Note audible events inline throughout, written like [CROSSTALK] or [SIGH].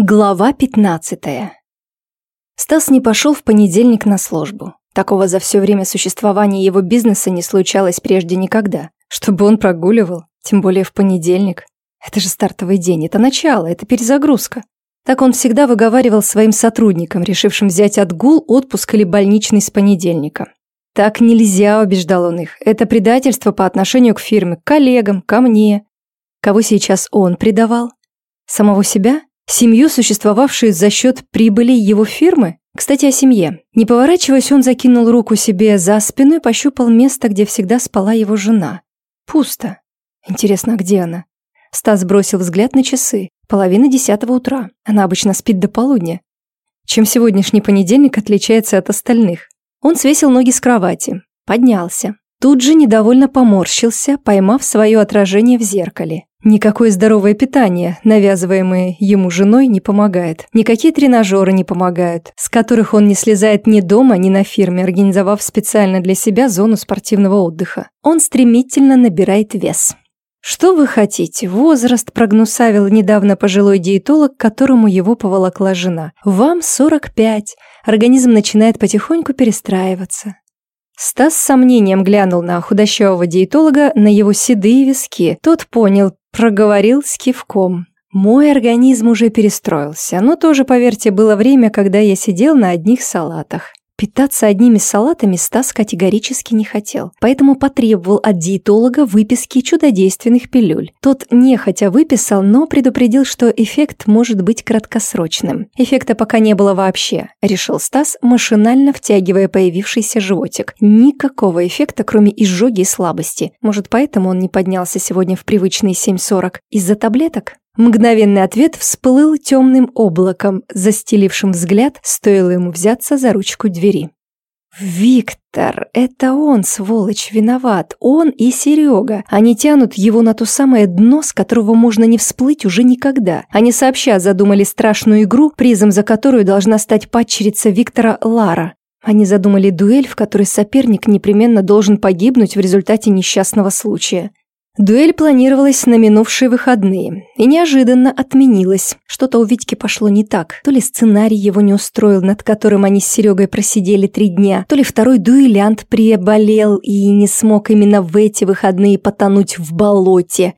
Глава 15 Стас не пошел в понедельник на службу. Такого за все время существования его бизнеса не случалось прежде никогда. Чтобы он прогуливал, тем более в понедельник. Это же стартовый день, это начало, это перезагрузка. Так он всегда выговаривал своим сотрудникам, решившим взять отгул, отпуск или больничный с понедельника. Так нельзя, убеждал он их. Это предательство по отношению к фирме, к коллегам, ко мне. Кого сейчас он предавал? Самого себя? Семью, существовавшую за счет прибыли его фирмы? Кстати, о семье. Не поворачиваясь, он закинул руку себе за спину и пощупал место, где всегда спала его жена. Пусто. Интересно, а где она? Стас бросил взгляд на часы. Половина десятого утра. Она обычно спит до полудня. Чем сегодняшний понедельник отличается от остальных? Он свесил ноги с кровати. Поднялся. Тут же недовольно поморщился, поймав свое отражение в зеркале. Никакое здоровое питание, навязываемое ему женой, не помогает. Никакие тренажеры не помогают, с которых он не слезает ни дома, ни на фирме, организовав специально для себя зону спортивного отдыха. Он стремительно набирает вес. Что вы хотите? Возраст прогнусавил недавно пожилой диетолог, которому его поволокла жена. Вам 45. Организм начинает потихоньку перестраиваться. Стас с сомнением глянул на худощавого диетолога, на его седые виски. Тот понял, проговорил с кивком. Мой организм уже перестроился, но тоже, поверьте, было время, когда я сидел на одних салатах. Питаться одними салатами Стас категорически не хотел, поэтому потребовал от диетолога выписки чудодейственных пилюль. Тот нехотя выписал, но предупредил, что эффект может быть краткосрочным. Эффекта пока не было вообще, решил Стас, машинально втягивая появившийся животик. Никакого эффекта, кроме изжоги и слабости. Может, поэтому он не поднялся сегодня в привычные 7.40? Из-за таблеток? Мгновенный ответ всплыл темным облаком, застелившим взгляд, стоило ему взяться за ручку двери. «Виктор, это он, сволочь, виноват. Он и Серега. Они тянут его на то самое дно, с которого можно не всплыть уже никогда. Они сообща задумали страшную игру, призом за которую должна стать падчерица Виктора Лара. Они задумали дуэль, в которой соперник непременно должен погибнуть в результате несчастного случая. Дуэль планировалась на минувшие выходные и неожиданно отменилась. Что-то у Витьки пошло не так. То ли сценарий его не устроил, над которым они с Серегой просидели три дня, то ли второй дуэлянт приболел и не смог именно в эти выходные потонуть в болоте.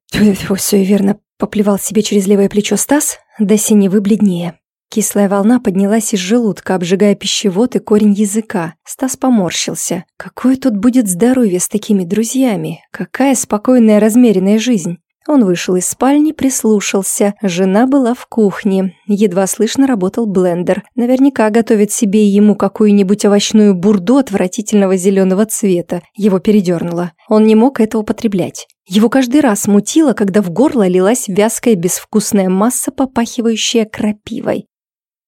Все верно, поплевал себе через левое плечо Стас, до синевы бледнее. Кислая волна поднялась из желудка, обжигая пищевод и корень языка. Стас поморщился. Какое тут будет здоровье с такими друзьями? Какая спокойная размеренная жизнь? Он вышел из спальни, прислушался. Жена была в кухне. Едва слышно работал блендер. Наверняка готовит себе и ему какую-нибудь овощную бурду отвратительного зеленого цвета. Его передернуло. Он не мог это употреблять. Его каждый раз мутило, когда в горло лилась вязкая безвкусная масса, попахивающая крапивой.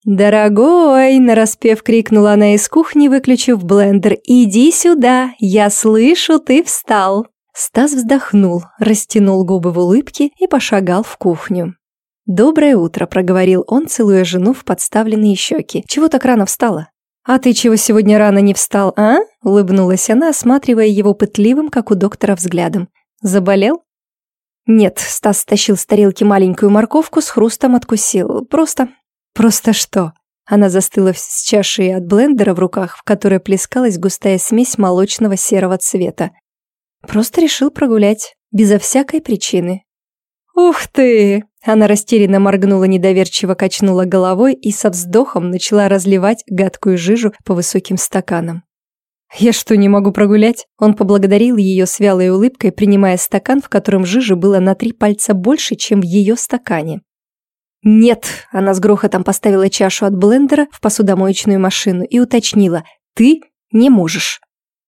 «Дорогой!» – нараспев крикнула она из кухни, выключив блендер. «Иди сюда! Я слышу, ты встал!» Стас вздохнул, растянул губы в улыбке и пошагал в кухню. «Доброе утро», – проговорил он, целуя жену в подставленные щеки. «Чего так рано встала?» «А ты чего сегодня рано не встал, а?» – улыбнулась она, осматривая его пытливым, как у доктора, взглядом. «Заболел?» «Нет», – Стас стащил с тарелки маленькую морковку, с хрустом откусил. «Просто Просто что? Она застыла с чашей от блендера в руках, в которой плескалась густая смесь молочного серого цвета. Просто решил прогулять, безо всякой причины. «Ух ты!» Она растерянно моргнула, недоверчиво качнула головой и со вздохом начала разливать гадкую жижу по высоким стаканам. «Я что, не могу прогулять?» Он поблагодарил ее с вялой улыбкой, принимая стакан, в котором жижи было на три пальца больше, чем в ее стакане. «Нет!» – она с грохотом поставила чашу от блендера в посудомоечную машину и уточнила. «Ты не можешь».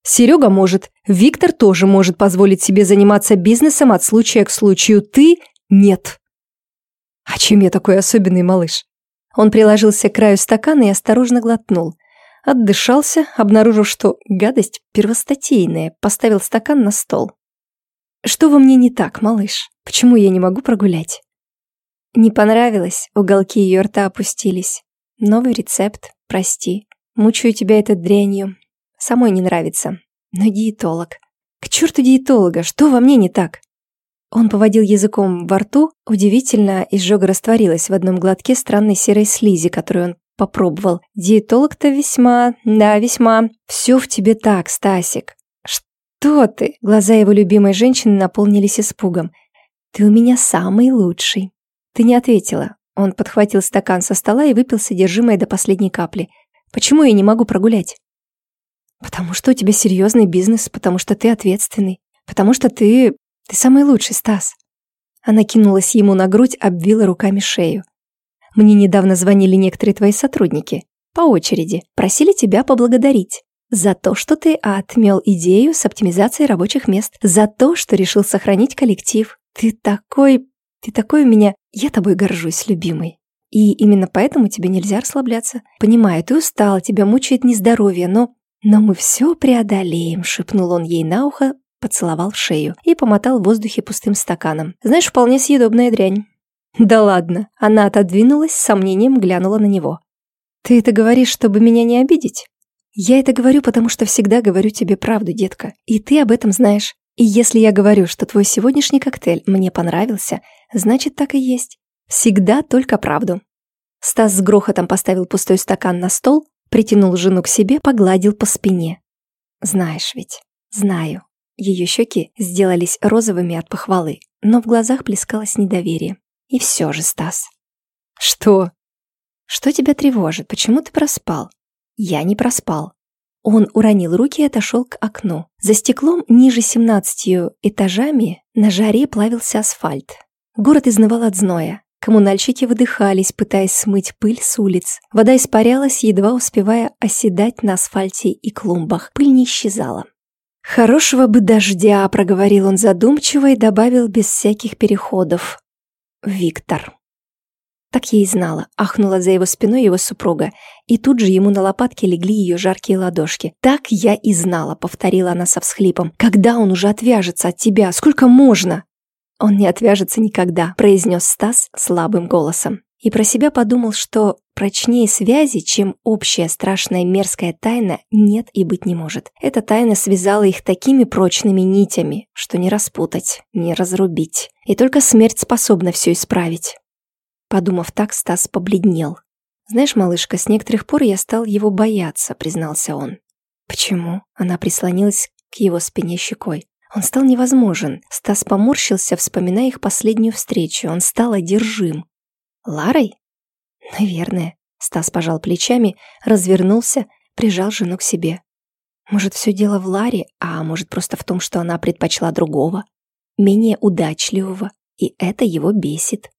Серега может, Виктор тоже может позволить себе заниматься бизнесом от случая к случаю. Ты – нет. А чем я такой особенный малыш? Он приложился к краю стакана и осторожно глотнул. Отдышался, обнаружив, что гадость первостатейная, поставил стакан на стол. Что во мне не так, малыш? Почему я не могу прогулять? Не понравилось, уголки ее рта опустились. Новый рецепт, прости. Мучаю тебя этой дрянью. Самой не нравится. Но диетолог. К черту диетолога, что во мне не так? Он поводил языком во рту, удивительно, изжога растворилась в одном глотке странной серой слизи, которую он попробовал. Диетолог-то весьма, да, весьма. Все в тебе так, Стасик. Что ты? Глаза его любимой женщины наполнились испугом. Ты у меня самый лучший. Ты не ответила. Он подхватил стакан со стола и выпил содержимое до последней капли. Почему я не могу прогулять? Потому что у тебя серьезный бизнес, потому что ты ответственный, потому что ты ты самый лучший, Стас. Она кинулась ему на грудь, обвила руками шею. Мне недавно звонили некоторые твои сотрудники. По очереди. Просили тебя поблагодарить. За то, что ты отмел идею с оптимизацией рабочих мест. За то, что решил сохранить коллектив. Ты такой... Ты такой у меня... Я тобой горжусь, любимый. И именно поэтому тебе нельзя расслабляться. Понимаю, ты устал, тебя мучает нездоровье, но... Но мы все преодолеем, шепнул он ей на ухо, поцеловал в шею и помотал в воздухе пустым стаканом. «Знаешь, вполне съедобная дрянь». «Да ладно». Она отодвинулась, с сомнением глянула на него. «Ты это говоришь, чтобы меня не обидеть?» «Я это говорю, потому что всегда говорю тебе правду, детка. И ты об этом знаешь. И если я говорю, что твой сегодняшний коктейль мне понравился, значит, так и есть. Всегда только правду». Стас с грохотом поставил пустой стакан на стол, притянул жену к себе, погладил по спине. «Знаешь ведь, знаю, ее щеки сделались розовыми от похвалы, но в глазах плескалось недоверие. И все же, Стас. Что? Что тебя тревожит? Почему ты проспал? Я не проспал. Он уронил руки и отошел к окну. За стеклом ниже 17 этажами на жаре плавился асфальт. Город изнывал от зноя. Коммунальщики выдыхались, пытаясь смыть пыль с улиц. Вода испарялась, едва успевая оседать на асфальте и клумбах. Пыль не исчезала. «Хорошего бы дождя», — проговорил он задумчиво и добавил без всяких переходов. «Виктор». Так я и знала, ахнула за его спиной его супруга, и тут же ему на лопатки легли ее жаркие ладошки. «Так я и знала», — повторила она со всхлипом. «Когда он уже отвяжется от тебя? Сколько можно?» «Он не отвяжется никогда», — произнес Стас слабым голосом и про себя подумал, что прочнее связи, чем общая страшная мерзкая тайна, нет и быть не может. Эта тайна связала их такими прочными нитями, что не распутать, не разрубить. И только смерть способна все исправить. Подумав так, Стас побледнел. «Знаешь, малышка, с некоторых пор я стал его бояться», — признался он. «Почему?» — она прислонилась к его спине щекой. Он стал невозможен. Стас поморщился, вспоминая их последнюю встречу. Он стал одержим. Ларой? Наверное. Стас пожал плечами, развернулся, прижал жену к себе. Может, все дело в Ларе, а может, просто в том, что она предпочла другого, менее удачливого, и это его бесит.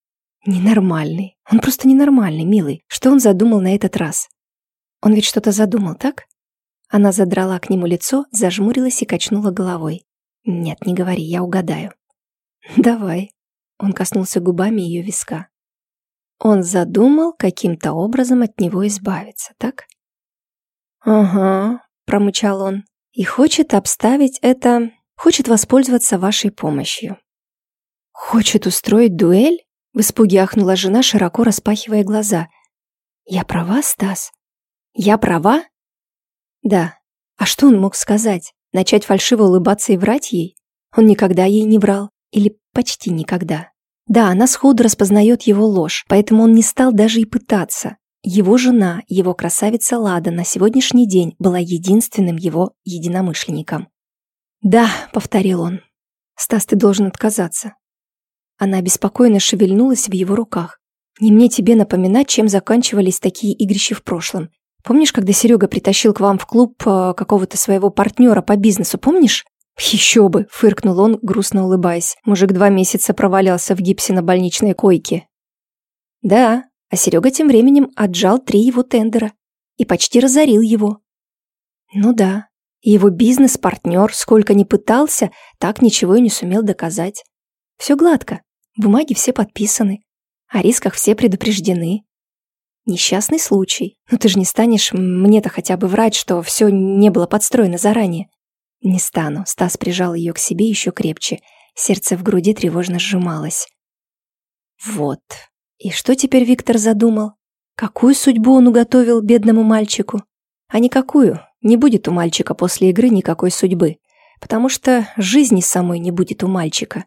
Ненормальный. Он просто ненормальный, милый. Что он задумал на этот раз? Он ведь что-то задумал, так? Она задрала к нему лицо, зажмурилась и качнула головой. «Нет, не говори, я угадаю». [LAUGHS] «Давай». Он коснулся губами ее виска. Он задумал каким-то образом от него избавиться, так? «Ага», — промычал он, — «и хочет обставить это... хочет воспользоваться вашей помощью». «Хочет устроить дуэль?» — в испуге ахнула жена, широко распахивая глаза. «Я права, Стас? Я права?» «Да. А что он мог сказать? Начать фальшиво улыбаться и врать ей? Он никогда ей не врал. Или почти никогда. Да, она сходу распознает его ложь, поэтому он не стал даже и пытаться. Его жена, его красавица Лада на сегодняшний день была единственным его единомышленником. «Да», — повторил он, — «Стас, ты должен отказаться». Она беспокойно шевельнулась в его руках. «Не мне тебе напоминать, чем заканчивались такие игрища в прошлом. Помнишь, когда Серега притащил к вам в клуб э, какого-то своего партнера по бизнесу, помнишь? «Еще бы!» – фыркнул он, грустно улыбаясь. Мужик два месяца провалялся в гипсе на больничной койке. Да, а Серега тем временем отжал три его тендера и почти разорил его. Ну да, его бизнес-партнер, сколько ни пытался, так ничего и не сумел доказать. Все гладко, бумаги все подписаны, о рисках все предупреждены. Несчастный случай. Но ты же не станешь мне-то хотя бы врать, что все не было подстроено заранее. «Не стану», — Стас прижал ее к себе еще крепче. Сердце в груди тревожно сжималось. «Вот. И что теперь Виктор задумал? Какую судьбу он уготовил бедному мальчику? А никакую. Не будет у мальчика после игры никакой судьбы. Потому что жизни самой не будет у мальчика.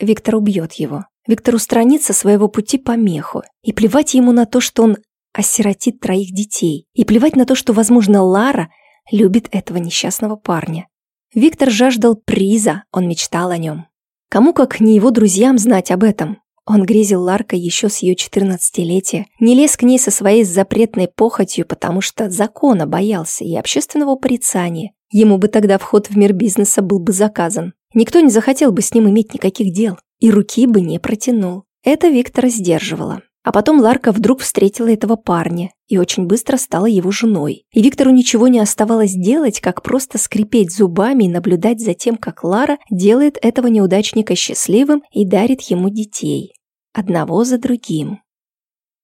Виктор убьет его. Виктор устранит со своего пути помеху. И плевать ему на то, что он осиротит троих детей. И плевать на то, что, возможно, Лара любит этого несчастного парня. Виктор жаждал приза, он мечтал о нем. Кому как не его друзьям знать об этом. Он грезил Ларкой еще с ее четырнадцатилетия, не лез к ней со своей запретной похотью, потому что закона боялся и общественного порицания. Ему бы тогда вход в мир бизнеса был бы заказан. Никто не захотел бы с ним иметь никаких дел, и руки бы не протянул. Это Виктора сдерживало. А потом Ларка вдруг встретила этого парня и очень быстро стала его женой. И Виктору ничего не оставалось делать, как просто скрипеть зубами и наблюдать за тем, как Лара делает этого неудачника счастливым и дарит ему детей. Одного за другим.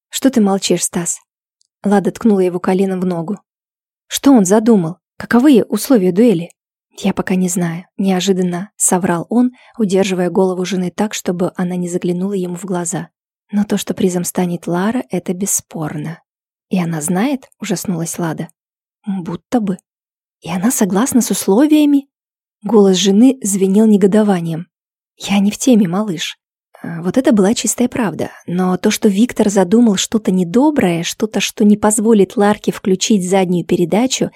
«Что ты молчишь, Стас?» Лада ткнула его коленом в ногу. «Что он задумал? Каковы условия дуэли?» «Я пока не знаю», – неожиданно соврал он, удерживая голову жены так, чтобы она не заглянула ему в глаза. Но то, что призом станет Лара, это бесспорно. И она знает, ужаснулась Лада. Будто бы. И она согласна с условиями? Голос жены звенел негодованием. Я не в теме, малыш. А, вот это была чистая правда. Но то, что Виктор задумал что-то недоброе, что-то, что не позволит Ларке включить заднюю передачу,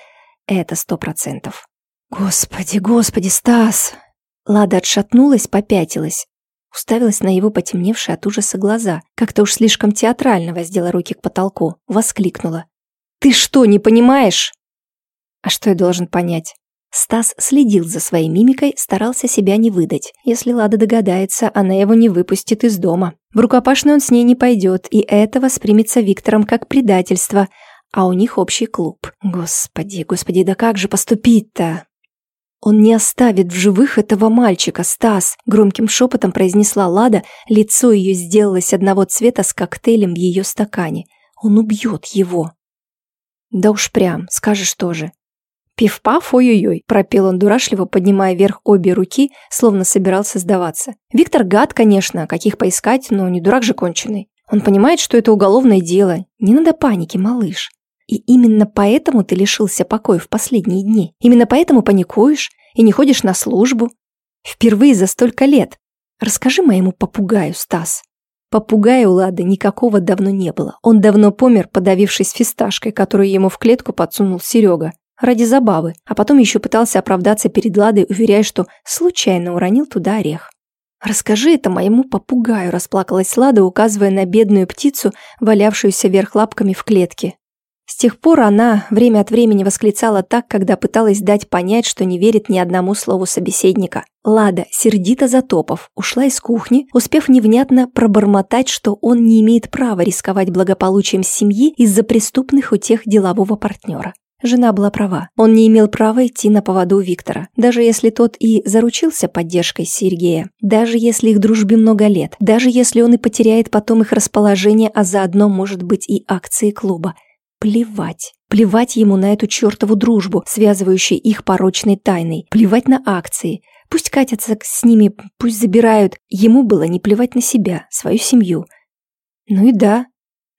это сто процентов. «Господи, господи, Стас!» Лада отшатнулась, попятилась. Уставилась на его потемневшие от ужаса глаза. Как-то уж слишком театрально воздела руки к потолку. Воскликнула. «Ты что, не понимаешь?» «А что я должен понять?» Стас следил за своей мимикой, старался себя не выдать. Если Лада догадается, она его не выпустит из дома. В рукопашный он с ней не пойдет, и это воспримется Виктором как предательство, а у них общий клуб. Господи, господи, да как же поступить-то? «Он не оставит в живых этого мальчика, Стас!» Громким шепотом произнесла Лада, лицо ее сделалось одного цвета с коктейлем в ее стакане. «Он убьет его!» «Да уж прям, скажешь тоже!» «Пиф-паф, ой-ой-ой!» – пропел он дурашливо, поднимая вверх обе руки, словно собирался сдаваться. «Виктор гад, конечно, каких поискать, но не дурак же конченый. Он понимает, что это уголовное дело. Не надо паники, малыш. И именно поэтому ты лишился покоя в последние дни. Именно поэтому паникуешь и не ходишь на службу. Впервые за столько лет. Расскажи моему попугаю, Стас. Попугая у Лады никакого давно не было. Он давно помер, подавившись фисташкой, которую ему в клетку подсунул Серега. Ради забавы. А потом еще пытался оправдаться перед Ладой, уверяя, что случайно уронил туда орех. «Расскажи это моему попугаю», – расплакалась Лада, указывая на бедную птицу, валявшуюся вверх лапками в клетке. С тех пор она время от времени восклицала так, когда пыталась дать понять, что не верит ни одному слову собеседника. Лада, сердито затопав, ушла из кухни, успев невнятно пробормотать, что он не имеет права рисковать благополучием семьи из-за преступных утех делового партнера. Жена была права. Он не имел права идти на поводу Виктора, даже если тот и заручился поддержкой Сергея, даже если их дружбе много лет, даже если он и потеряет потом их расположение, а заодно, может быть, и акции клуба. Плевать. Плевать ему на эту чертову дружбу, связывающую их порочной тайной. Плевать на акции. Пусть катятся с ними, пусть забирают. Ему было не плевать на себя, свою семью. Ну и да.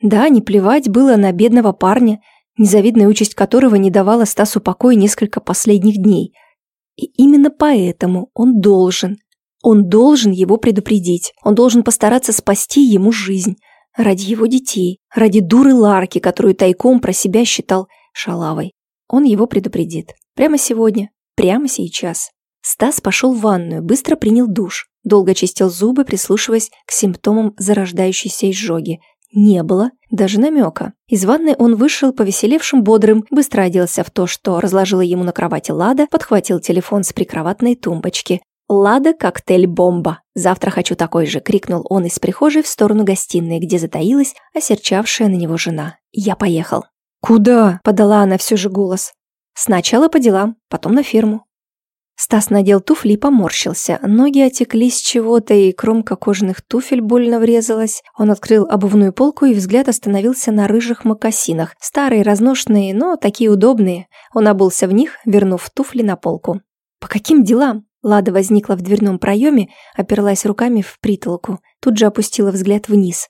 Да, не плевать было на бедного парня, незавидная участь которого не давала Стасу покоя несколько последних дней. И именно поэтому он должен, он должен его предупредить. Он должен постараться спасти ему жизнь. Ради его детей, ради дуры Ларки, которую тайком про себя считал шалавой. Он его предупредит. Прямо сегодня, прямо сейчас. Стас пошел в ванную, быстро принял душ. Долго чистил зубы, прислушиваясь к симптомам зарождающейся изжоги. Не было даже намека. Из ванной он вышел повеселевшим бодрым, быстро оделся в то, что разложила ему на кровати Лада, подхватил телефон с прикроватной тумбочки. «Лада коктейль-бомба! Завтра хочу такой же!» — крикнул он из прихожей в сторону гостиной, где затаилась осерчавшая на него жена. «Я поехал». «Куда?» — подала она все же голос. «Сначала по делам, потом на ферму». Стас надел туфли и поморщился. Ноги отекли с чего-то, и кромка кожаных туфель больно врезалась. Он открыл обувную полку, и взгляд остановился на рыжих мокасинах. Старые, разношенные, но такие удобные. Он обулся в них, вернув туфли на полку. «По каким делам?» Лада возникла в дверном проеме, оперлась руками в притолку, тут же опустила взгляд вниз.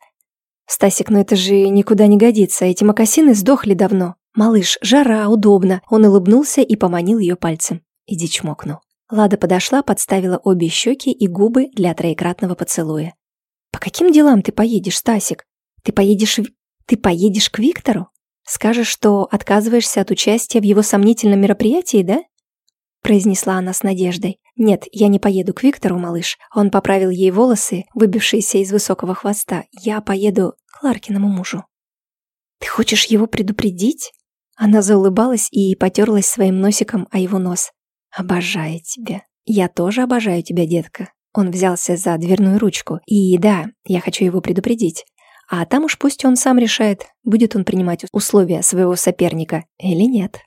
«Стасик, ну это же никуда не годится, эти мокасины сдохли давно. Малыш, жара, удобно». Он улыбнулся и поманил ее пальцем. «Иди чмокну». Лада подошла, подставила обе щеки и губы для троекратного поцелуя. «По каким делам ты поедешь, Стасик? Ты поедешь... В... Ты поедешь к Виктору? Скажешь, что отказываешься от участия в его сомнительном мероприятии, да?» произнесла она с надеждой. «Нет, я не поеду к Виктору, малыш. Он поправил ей волосы, выбившиеся из высокого хвоста. Я поеду к Ларкиному мужу». «Ты хочешь его предупредить?» Она заулыбалась и потерлась своим носиком о его нос. «Обожаю тебя. Я тоже обожаю тебя, детка». Он взялся за дверную ручку. «И да, я хочу его предупредить. А там уж пусть он сам решает, будет он принимать условия своего соперника или нет».